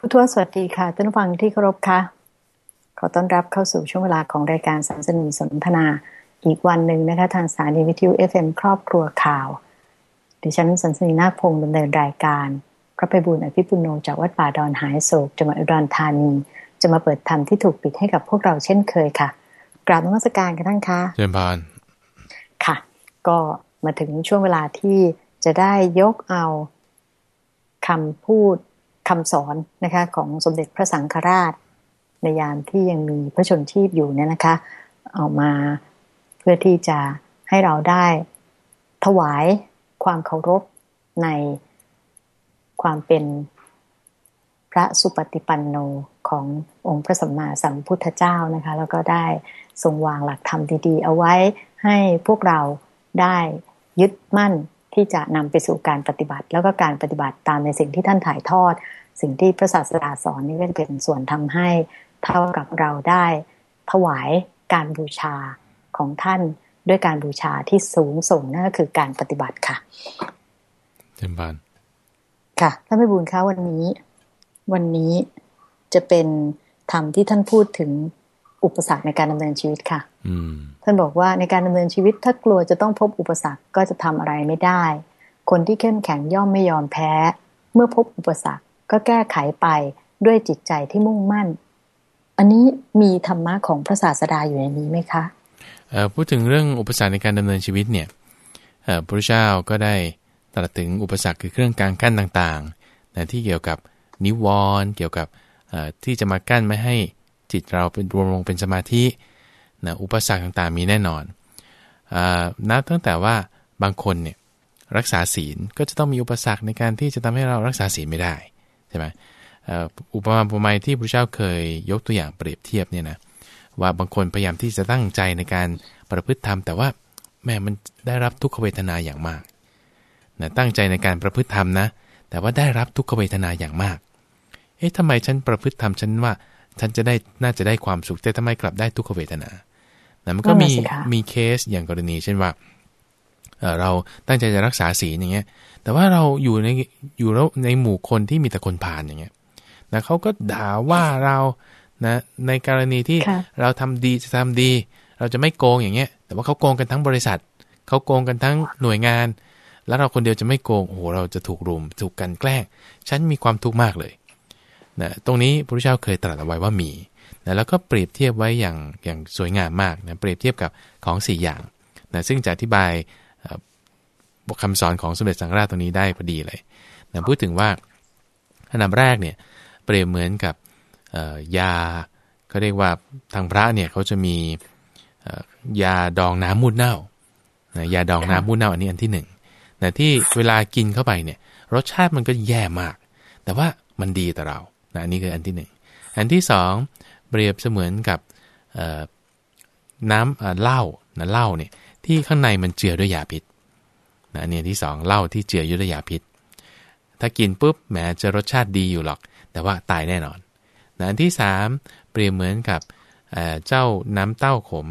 ผู้ทวสวัสดีค่ะท่านฟังที่เคารพค่ะ ขอต้อนรับเข้าสู่ช่วงเวลาของรายการสัมสนิสนทนาอีกวันหนึ่งนะคะ ทางสถานีวิทยุ FM ครอบครัวข่าว ดิฉันสันสนีนาคพงศ์ดำเนินรายการ พระไปบุญอภิปุโนจากวัดป่าดอนหายโศกจังหวัดอุดรธานี จะมาเปิดธรรมที่ถูกปิดให้กับพวกเราเช่นเคยค่ะ กราบนมัสการกันท่านคะเจริญพานค่ะ ก็มาถึงช่วงเวลาที่จะได้ยกเอาคำพูด คำสอนนะคะของสมเด็จพระสังฆราช ในยามที่ยังมีพระชนชีพอยู่เนี่ยนะคะ เอามาเพื่อที่จะให้เราได้ถวายความเคารพในความเป็นพระสุปฏิปันโนขององค์พระสัมมาสัมพุทธเจ้านะคะ แล้วก็ได้ทรงวางหลักธรรมดีๆ เอาไว้ให้พวกเราได้ยึดมั่น ที่จะนำไปสู่การปฏิบัติ แล้วก็การปฏิบัติตามในสิ่งที่ท่านถ่ายทอด สิ่งที่พระศาสดาสอนนี่ก็เป็นส่วนทำให้เท่ากับเราได้ถวายการบูชาของท่านด้วยการบูชาที่สูงส่งนั่นก็คือการปฏิบัติค่ะเต็มบานค่ะท่านไม่บุญคะวันนี้ วันนี้จะเป็นธรรมที่ท่านพูดถึง อุปสรรคในการดำเนินชีวิตค่ะท่านบอกว่าในการดำเนินชีวิตถ้ากลัวจะต้องพบอุปสรรคก็จะทำอะไรไม่ได้ คนที่เข้มแข็งย่อมไม่ยอมแพ้ เมื่อพบอุปสรรคก็แก้ไขไปด้วยจิตใจที่มุ่งมั่น อันนี้มีธรรมะของพระศาสดาอยู่ในนี้ไหมคะพูดถึงเรื่องอุปสรรคในการดำเนินชีวิตเนี่ยพระพุทธเจ้าก็ได้ตรัสถึงอุปสรรคคือเครื่องกลางกั้นต่างๆนะที่เกี่ยวกับนิวรณ์เกี่ยวกับที่จะมากั้นไม่ให้ จิตเราเป็นรวมลงเป็นสมาธินะอุปสรรคต่างๆมีแน่นอนนับตั้งแต่ว่าบางคนเนี่ยรักษาศีลก็จะต้องมีอุปสรรคในการที่จะทำให้เรารักษาศีลไม่ได้ใช่ไหมอุปมาอุปไมยที่พระเจ้าเคยยกตัวอย่างเปรียบเทียบเนี่ยนะว่าบางคนพยายามที่จะตั้งใจในการประพฤติธรรมแต่ว่าแม่มันได้รับทุกขเวทนาอย่างมากนะตั้งใจในการประพฤติธรรมนะ แต่ว่าได้รับทุกขเวทนาอย่างมาก เอ๊ะทำไมฉันประพฤติธรรมฉันว่า ฉันจะได้น่าจะได้ความสุขแต่ทำไมกลับได้ทุกขเวทนานะมันก็มีมีเคสอย่างกรณี เช่นว่าเราตั้งใจจะรักษาศีลอย่างเงี้ย แต่ว่าเราอยู่ในอยู่แล้วในหมู่คนที่มีแต่คนผ่านอย่างเงี้ยนะเขาก็ด่าว่าเรานะในกรณีที่เราทำดีจะทำดี เราจะไม่โกงอย่างเงี้ย แต่ว่าเขาโกงกันทั้งบริษัทเขาโกงกันทั้งหน่วยงาน แล้วเราคนเดียวจะไม่โกงโอ้โหเราจะถูกรุม ถูกกันแกล้ง ฉันมีความทุกข์มากเลย นะตรงนี้พระพุทธเจ้าเคยตรัสเอาไว้ว่ามีนะแล้วก็เปรียบเทียบไว้อย่างอย่างสวยงามมากนะเปรียบเทียบกับของ 4 อย่างนะซึ่งจะอธิบายบทคำสอนของสมเด็จสังฆราชตรงนี้ได้พอดีเลยนะพูดถึงว่าอันดับแรกเนี่ยเปรียบเหมือนกับยาเขาเรียกว่าทางพระเนี่ยเขาจะมียาดองน้ำมูดเน่ายาดองน้ำมูดเน่าอันนี้อันที่หนึ่งที่เวลากินเข้าไปเนี่ยรสชาติมันก็แย่มาก แต่ว่ามันดีต่อเรา นะอันนี้คืออันที่หนึ่งอันที่สองเปรียบเสมือนกับน้ำเหล้านะเหล้าเนี่ยที่ข้างในมันเจือด้วยยาพิษนะเนี่ยที่สองเหล้าที่เจือด้วยยาพิษ ถ้ากินปุ๊บแม้จะรสชาติดีอยู่หรอก แต่ว่าตายแน่นอนนะอันที่สามเปรียบเหมือนกับเจ้าน้ำเต้าขม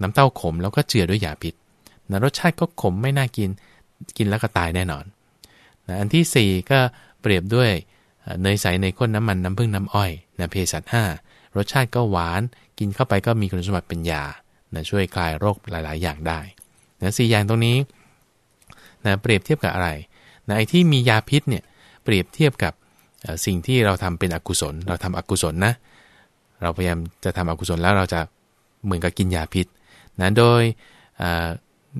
น้ำเต้าขมแล้วก็เจือด้วยยาพิษนะรสชาติก็ขมไม่น่ากิน กินแล้วก็ตายแน่นอนนะอันที่4ก็เปรียบด้วย เนยใสในข้นน้ำมันน้ำผึ้งน้ำอ้อยนะเภสัชห้ารสชาติก็หวานกินเข้าไปก็มีคุณสมบัติเป็นยานะช่วยคลายโรคหลาย ๆ อย่างได้นะสอย่างตรงนี้นะเปรียบเทียบกับอะไรนะไอ้ที่มียาพิษเนี่ยเปรียบเทียบกับสิ่งที่เราทำเป็นอกุศล เราทำอกุศลนะ เราพยายามจะทำอกุศลแล้วเราจะเหมือนกับกินยาพิษนะโดย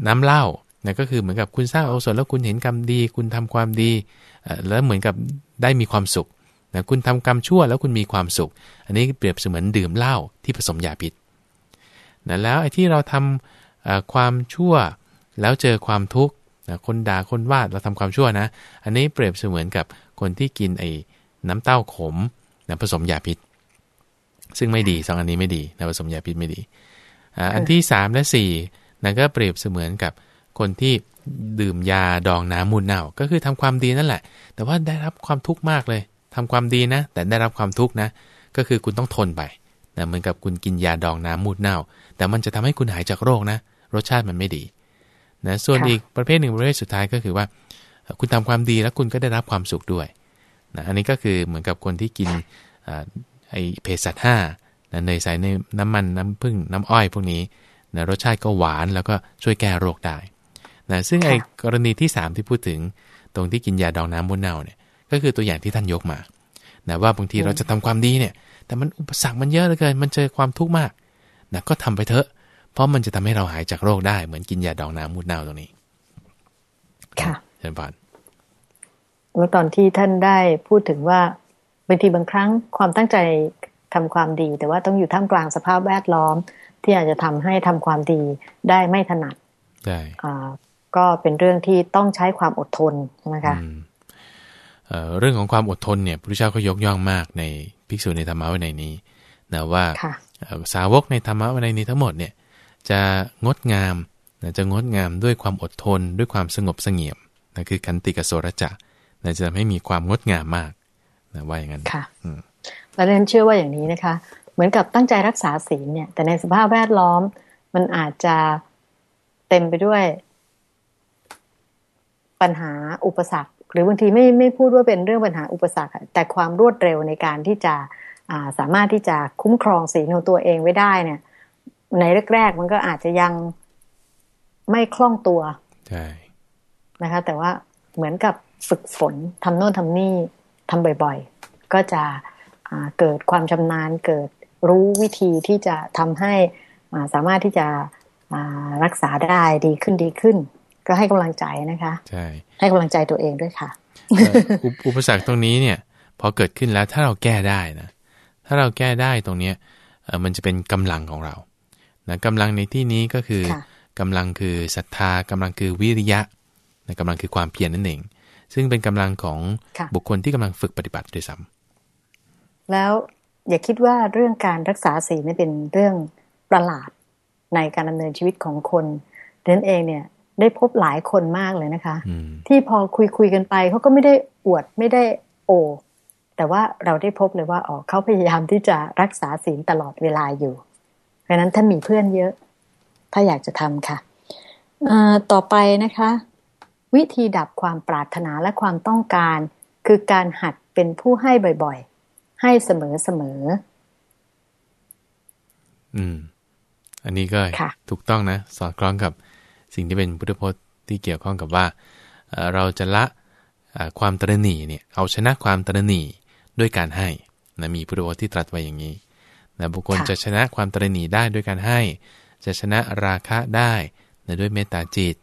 น้ำเหล้านะก็คือเหมือนกับคุณสร้างอกุศลแล้วคุณเห็นกรรมดี คุณทำความดีแล้วเหมือนกับ ได้มีความสุขนะคุณทำกรรมชั่วแล้วคุณมีความสุข อันนี้เปรียบเสมือนดื่มเหล้าที่ผสมยาพิษนะแล้วไอ้ที่เราทำความชั่วแล้วเจอความทุกข์นะคนด่าคนว่าเราทำความชั่วนะ อันนี้เปรียบเสมือนกับคนที่กินไอ้น้ำเต้าขมนะผสมยาพิษ ซึ่งไม่ดีสองอันนี้ไม่ดีนะผสมยาพิษไม่ดี อันที่ 3 และ4นั่นก็เปรียบเสมือนกับคนที่ ดื่มยาดองน้ำมูลเน่า ก็คือทำความดีนั่นแหละ แต่ว่าได้รับความทุกข์มากเลยทำความดีนะ แต่ได้รับความทุกข์นะ ก็คือคุณต้องทนไปนะเหมือนกับคุณกินยาดองน้ำมูดเน่า แต่มันจะทำให้คุณหายจากโรคนะ รสชาติมันไม่ดีนะส่วนอีกประเภทหนึ่งประเภทสุดท้ายก็คือว่า คุณทำความดีแล้วคุณก็ได้รับความสุขด้วยนะอันนี้ก็คือเหมือนกับคนที่กินไอเภสัชห้านะเนยใส่ในน้ำมันน้ำผึ้งน้ำอ้อยพวกนี้นะรสชาติก็หวานแล้วก็ช่วยแก้โรคได้ นะซึ่งไอ้กรณีที่ 3 ที่พูดถึงตรงที่กินยาดองน้ำมนเน่าเนี่ยก็คือตัวอย่างที่ท่านยกมานะว่าบางทีเราจะทำความดีเนี่ย แต่มันอุปสรรคมันเยอะเหลือเกิน มันเจอความทุกข์มากนะก็ทำไปเถอะ เพราะมันจะทำให้เราหายจากโรคได้เหมือนกินยาดองน้ำมูดเน่าตรงนี้ ค่ะเชิญพานเมื่อตอนที่ท่านได้พูดถึงว่าบางทีบางครั้งความตั้งใจทำความดี แต่ว่าต้องอยู่ท่ามกลางสภาพแวดล้อม ที่อาจจะทำให้ทำความดีได้ไม่ถนัดใช่ ก็เป็นเรื่องที่ต้องใช้ความอดทนใช่ไหมคะเรื่องของความอดทนเนี่ยพระเจ้าก็ยกย่องมากในภิกษุในธรรมะวินัยนี้นะว่าสาวกในธรรมะวินัยนี้ทั้งหมดเนี่ยจะงดงามนะจะงดงามด้วยความอดทน ด้วยความสงบเสงี่ยมนะคือคันติกโสรจะนะจะทำให้มีความงดงามมากนะว่าอย่างนั้นค่ะแล้วเรนเชื่อว่าอย่างนี้นะคะ เหมือนกับตั้งใจรักษาศีลเนี่ย แต่ในสภาพแวดล้อมมันอาจจะเต็มไปด้วย ปัญหาอุปสรรค หรือบางทีไม่ไม่พูดว่าเป็นเรื่องปัญหาอุปสรรค แต่ความรวดเร็วในการที่จะสามารถที่จะคุ้มครองศีลของตัวเองไว้ได้เนี่ย ในแรกๆมันก็อาจจะยังไม่คล่องตัวใช่นะคะ แต่ว่าเหมือนกับฝึกฝนทำโน่นทำนี่ทำบ่อยๆ ก็จะเกิดความชำนาญเกิดรู้วิธีที่จะทำให้สามารถที่จะรักษาได้ดีขึ้นดีขึ้น ก็ให้กำลังใจนะคะใช่ให้กำลังใจตัวเองด้วยค่ะอุปสรรคตรงนี้เนี่ยพอเกิดขึ้นแล้วถ้าเราแก้ได้นะถ้าเราแก้ได้ตรงเนี้ยมันจะเป็นกำลังของเรานะกำลังในที่นี้ก็คือกำลังคือศรัทธากำลังคือวิริยะนะกำลังคือความเพียรนั่นเองซึ่งเป็นกำลังของบุคคลที่กำลังฝึกปฏิบัติด้วยซ้ำแล้วอย่าคิดว่าเรื่องการรักษาศีลนี่เป็นเรื่องประหลาดในการดำเนินชีวิตของคนเดนเองเนี่ย ได้พบหลายคนมากเลยนะคะ ที่พอคุยคุยกันไปเขาก็ไม่ได้อวดไม่ได้โอ แต่ว่าเราได้พบเลยว่าอ๋อเขาพยายามที่จะรักษาศีลตลอดเวลาอยู่ เพราะนั้นท่านมีเพื่อนเยอะ ถ้าอยากจะทำค่ะต่อไปนะคะ วิธีดับความปรารถนาและความต้องการ คือการหัดเป็นผู้ให้บ่อยๆ ให้เสมอเสมอ อืม อันนี้ก็ถูกต้องนะ สอดคล้องกับ สิ่งที่เป็นพุทธพจน์ที่เกี่ยวข้องกับว่า เราจะละความตรณีเนี่ยเอาชนะความตรณีด้วยการให้นะมีพุทธพจน์ที่ตรัสไว้อย่างนี้นะบุคคลจะชนะความตรณีได้ด้วยการให้ จะชนะราคะได้นะด้วยเมตตาจิต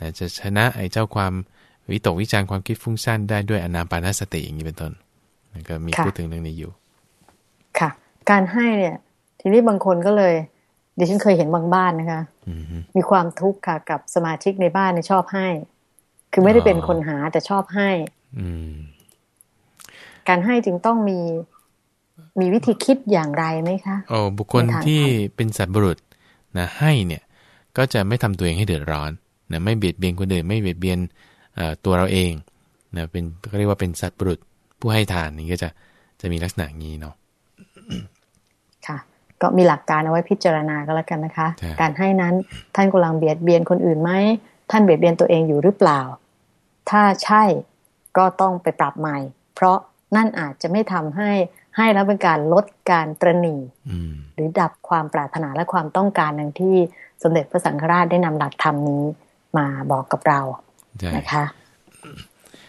นะจะชนะไอ้เจ้าความวิตกวิจารความคิดฟุ้งซ่านได้ด้วยอนาปานสติอย่างนี้เป็นต้นนะก็มีพูดถึงเรื่องนี้อยู่ ค่ะ การให้เนี่ย ทีนี้บางคนก็เลยดิฉันเคยเห็นบางบ้านนะคะ มีความทุกข์ค่ะกับสมาชิกในบ้านในชอบให้ คือไม่ได้เป็นคนหาแต่ชอบให้อืการให้จึงต้องมีมีวิธีคิดอย่างไรไหมคะโอ้บุคคลที่เป็นสัตว์บุรุษนะให้เนี่ยก็จะไม่ทำตัวเองให้เดือดร้อนนะไม่เบียดเบียนคนอื่นไม่เบียดเบียนตัวเราเองนะเป็นก็เรียกว่าเป็นสัตว์ปรุษผู้ให้ทานนี่ก็จะจะมีลักษณะนี้เนาะค่ะ ก็มีหลักการเอาไว้พิจารณาก็แล้วกันนะคะ การให้นั้นท่านกำลังเบียดเบียนคนอื่นไหมท่านเบียดเบียนตัวเองอยู่หรือเปล่า ถ้าใช่ก็ต้องไปปรับใหม่ เพราะนั่นอาจจะไม่ทำให้ให้แล้วเป็นการลดการตรณีหรือดับความปรารถนาและความต้องการอย่างที่สมเด็จพระสังฆราชได้นำหลักธรรมนี้มาบอกกับเรานะคะ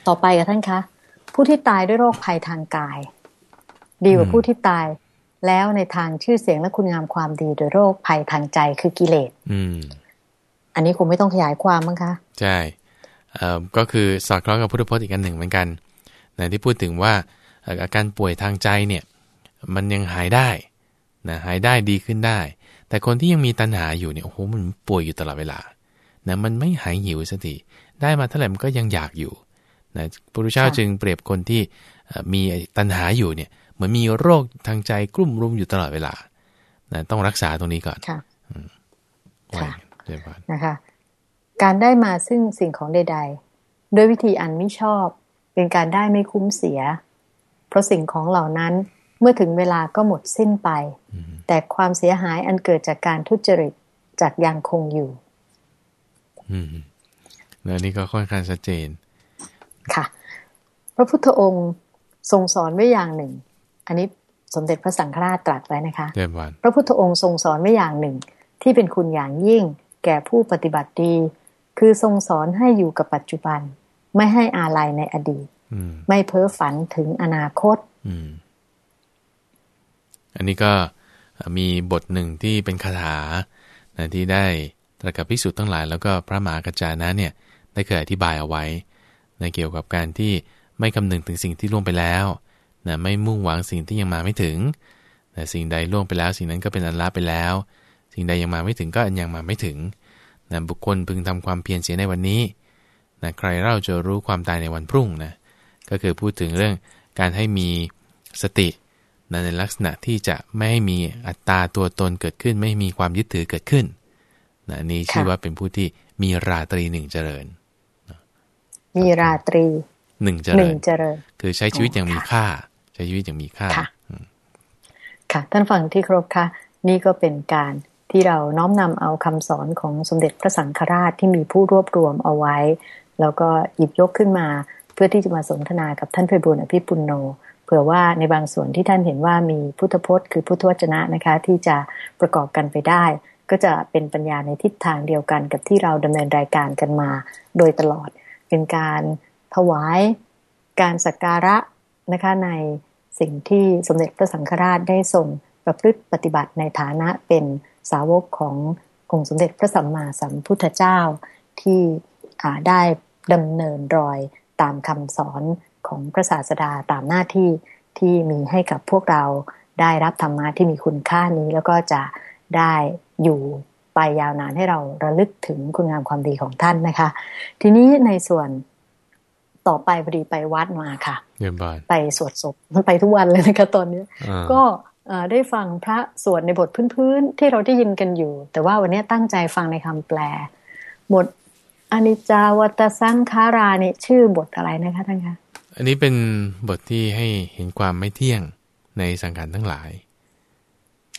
ต่อไปกับท่านคะ ผู้ที่ตายด้วยโรคภัยทางกาย ดีกว่าผู้ที่ตาย แล้วในทางชื่อเสียงและคุณงามความดีโดยโรคภัยทางใจคือกิเลสอันนี้คงไม่ต้องขยายความมั้งคะ ใช่ก็คือสอดคล้องกับพุทธพจน์อีกอันหนึ่งเหมือนกันนะที่พูดถึงว่าอาการป่วยทางใจเนี่ย มันยังหายได้นะหายได้ดีขึ้นได้ แต่คนที่ยังมีตัณหาอยู่เนี่ยโอ้โหมันป่วยอยู่ตลอดเวลานะมันไม่หายหิวสักทีได้มาเท่าไหร่มันก็ยังอยากอยู่นะพระพุทธเจ้าจึงเปรียบคนที่มีตัณหาอยู่เนี่ย เหมือนมีโรคทางใจกลุ่มรุมอยู่ตลอดเวลานะต้องรักษาตรงนี้ก่อนค่ะค่ะนะคะ การได้มาซึ่งสิ่งของใดๆด้วยวิธีอันไม่ชอบ เป็นการได้ไม่คุ้มเสีย เพราะสิ่งของเหล่านั้นเมื่อถึงเวลาก็หมดสิ้นไป แต่ความเสียหายอันเกิดจากการทุจริตจากยังคงอยู่ อืมแล้วนี่ก็ค่อนข้างชัดเจน ค่ะ พระพุทธองค์ทรงสอนไว้อย่างหนึ่ง อันนี้สมเด็จพระสังฆราชตรัสไว้นะคะเดิมวันพระพุทธองค์ทรงสอนไว้อย่างหนึ่ง ที่เป็นคุณอย่างยิ่ง แก่ผู้ปฏิบัติดี คือทรงสอนให้อยู่กับปัจจุบัน ไม่ให้อาลัยในอดีตอืมไม่เพ้อฝันถึงอนาคตอืมอันนี้ก็มีบทหนึ่งที่เป็นคาถานะที่ได้ตรัสกับพิสุทธ์ทั้งหลาย แล้วก็พระมหากัจจานะเนี่ยได้เคยอธิบายเอาไว้ ในเกี่ยวกับการที่ไม่คำนึงถึงสิ่งที่ล่วงไปแล้ว นะไม่มุ่งหวังสิ่งที่ยังมาไม่ถึงนะสิ่งใดล่วงไปแล้ว สิ่งนั้นก็เป็นอันละไปแล้ว สิ่งใดยังมาไม่ถึงก็อันยังมาไม่ถึงนะบุคคลพึงทำความเพียรเสียในวันนี้นะใครเล่าจะรู้ความตายในวันพรุ่งนะก็คือพูดถึงเรื่องการให้มีสตินะในลักษณะที่จะไม่ให้มีอัตตาตัวตนเกิดขึ้น ไม่ให้มีความยึดถือเกิดขึ้นนะอันนี้ชื่อค่ะว่าเป็นผู้ที่มีราตรีหนึ่งเจริญ มีราตรีหนึ่งเจหรินึ่งญเจริญ คือใช้ชีวิตอย่างมีค่าใช้ชีวิตอย่างมีค่าค่ะค่ะ ท่านฟังที่เคารพค่ะ นี่ก็เป็นการที่เราน้อมนำเอาคำสอนของสมเด็จพระสังฆราชที่มีผู้รวบรวมเอาไว้ แล้วก็หยิบยกขึ้นมา เพื่อที่จะมาสนทนากับท่านไพบุญอภิปุณโนเผื่อว่าในบางส่วนที่ท่านเห็นว่ามีพุทธพจน์ คือพุทธวจนะนะคะ ที่จะประกอบกันไปได้ ก็จะเป็นปัญญาในทิศทางเดียวกันกับที่เราดำเนินรายการกันมา โดยตลอดเป็นการถวายการสักการะนะคะใน สิ่งที่สมเด็จพระสังฆราชได้ทรงประพฤติปฏิบัติในฐานะเป็นสาวกขององค์สมเด็จพระสัมมาสัมพุทธเจ้าที่ได้ดำเนินรอยตามคำสอนของพระศาสดาตามหน้าที่ที่มีให้กับพวกเราได้รับธรรมะที่มีคุณค่านี้ แล้วก็จะได้อยู่ไปยาวนานให้เราระลึกถึงคุณงามความดีของท่านนะคะ ทีนี้ในส่วนต่อไปพอดีไปวัดมาค่ะ เยี่ยมบานไปสวดศพไปทุกวันเลยนะคะตอนนี้อ่าก็เอ่อได้ฟังพระสวดในบทพื้นๆที่เราได้ยินกันอยู่ แต่ว่าวันนี้ตั้งใจฟังในคำแปล บทอนิจจาวัตสังขารานี่ชื่อบทอะไรนะคะท่านคะอันนี้เป็นบทที่ให้เห็นความไม่เที่ยงในสังขารทั้งหลาย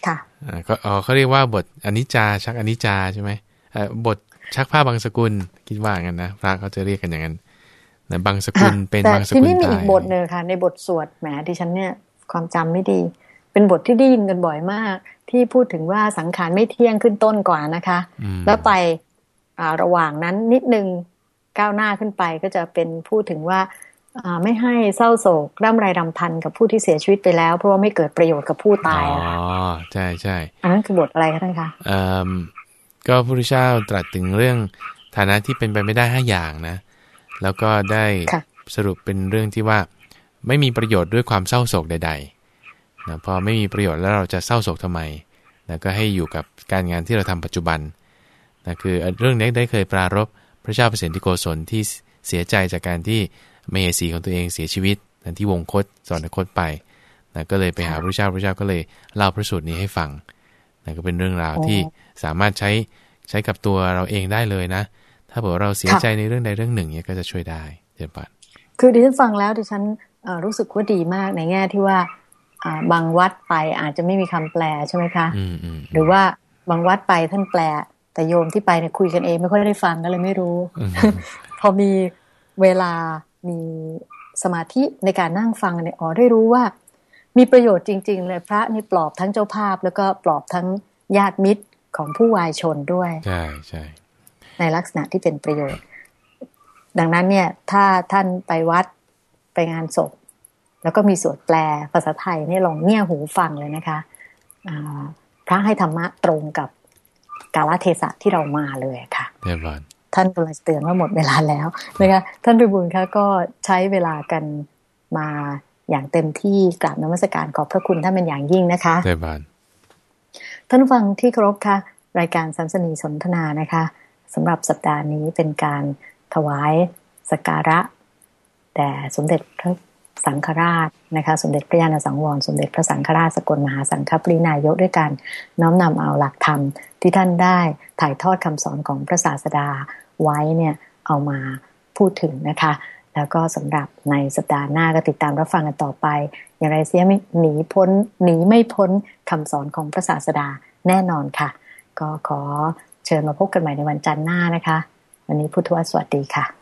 ค่ะอ่าก็อ๋อเขาเรียกว่าบทอนิจจาชักอนิจจาใช่ไหมเอ่อบทชักผ้าบางสกุลคิดว่างั้นนะพระเขาจะเรียกกันอย่างนั้น นะบางสกุลเป็นแต่บางสทีกุลนี้มีตาอียกบทหนึ่งค่ะ ในบทสวดแหมดิฉันเนี่ยความจำไม่ดี เป็นบทที่ได้ยินกันบ่อยมาก ที่พูดถึงว่าสังขารไม่เที่ยงขึ้นต้นกว่านะคะอืมแล้วไปอ่าระหว่างนั้นนิดนึงก้าวหน้าขึ้นไปก็จะเป็นพูดถึงว่าอ่าไม่ให้เศร้าโศกร่ำไรรำพันกับผู้ที่เสียชีวิตไปแล้ว เพราะว่าไม่เกิดประโยชน์กับผู้ตายอ๋อะค่ะอใช่ใช่อันนั้นคือบทอะไรคะท่านคะเอ่อก็พระพุทธเจ้าตรัสถึงเรื่องฐานะที่เป็นไปไม่ได้ห้าอย่างนะ แล้วก็ได้ค่ะสรุปเป็นเรื่องที่ว่าไม่มีประโยชน์ด้วยความเศร้าโศกใดๆนะพอไม่มีประโยชน์แล้วเราจะเศร้าโศกทำไมนะก็ให้อยู่กับการงานที่เราทำปัจจุบันนะคือเรื่องนี้ได้เคยปรารบพระเจ้าเปรตที่โกศลที่เสียใจจากการที่มเหสีของตัวเองเสียชีวิตนะที่วงคตสอนคตไปนะก็เลยไปหาพระเจ้าพระเจ้าก็เลยเล่าพระสูตรนี้ให้ฟังนะก็เป็นเรื่องราวที่สามารถใช้ใช้กับตัวเราเองได้เลยนะ ถ้าเผื่อเราเสียใจในเรื่องใดเรื่องหนึ่งเนี่ยก็จะช่วยได้เดี๋ยวปัดคือดิฉันฟังแล้วดิฉันเอ่อรู้สึกว่าดีมากในแง่ที่ว่าอ่าบางวัดไปอาจจะไม่มีคำแปลใช่ไหมคะอืมอืมหรือว่าบางวัดไปท่านแปล แต่โยมที่ไปเนี่ยคุยกันเอง ไม่ค่อยได้ฟังก็เลยไม่รู้อืมพอมีเวลามีสมาธิในการนั่งฟังเนี่ยอ๋อได้รู้ว่า มีประโยชน์จริง ๆ เลยพระนี่ปลอบทั้งเจ้าภาพ แล้วก็ปลอบทั้งญาติมิตรของผู้วายชนด้วย ใช่ใช่ ในลักษณะที่เป็นประโยชน์ ดังนั้นเนี่ยถ้าท่านไปวัดไปงานศพ แล้วก็มีสวดแปลภาษาไทยเนี่ยลองเงี่ยหูฟังเลยนะคะอ่าพระให้ธรรมะตรงกับกาลเทศะที่เรามาเลยค่ะเดี๋ยวปัดท่านกำลังจะเตือนว่าหมดเวลาแล้วนะคะท่านพิบูลคะก็ใช้เวลากันมาอย่างเต็มที่กราบนมัสการขอบพระคุณท่านเป็นอย่างยิ่งนะคะเดี๋ยวปัดท่านผู้ฟังที่เคารพค่ะ รายการสัมสนีสนทนานะคะ สำหรับสัปดาห์นี้เป็นการถวายสกการะแด่สมเด็จพระสังฆราชนะคะสมเด็จพระญาณสังวร สมเด็จพระสังฆราชสกลมหาสังฆปรินายกด้วยการน้อมนำเอาหลักธรรม ที่ท่านได้ถ่ายทอดคำสอนของพระศาสดาไว้เนี่ยเอามาพูดถึงนะคะ แล้วก็สำหรับในสัปดาห์หน้าก็ติดตามรับฟังกันต่อไป อย่างไรเสียไม่หนีพ้นหนีไม่พ้นคำสอนของพระศาสดาแน่นอนค่ะ ก็ขอ เชิญมาพบกันใหม่ในวันจันทร์หน้านะคะ วันนี้พุทธวสวัสดีค่ะ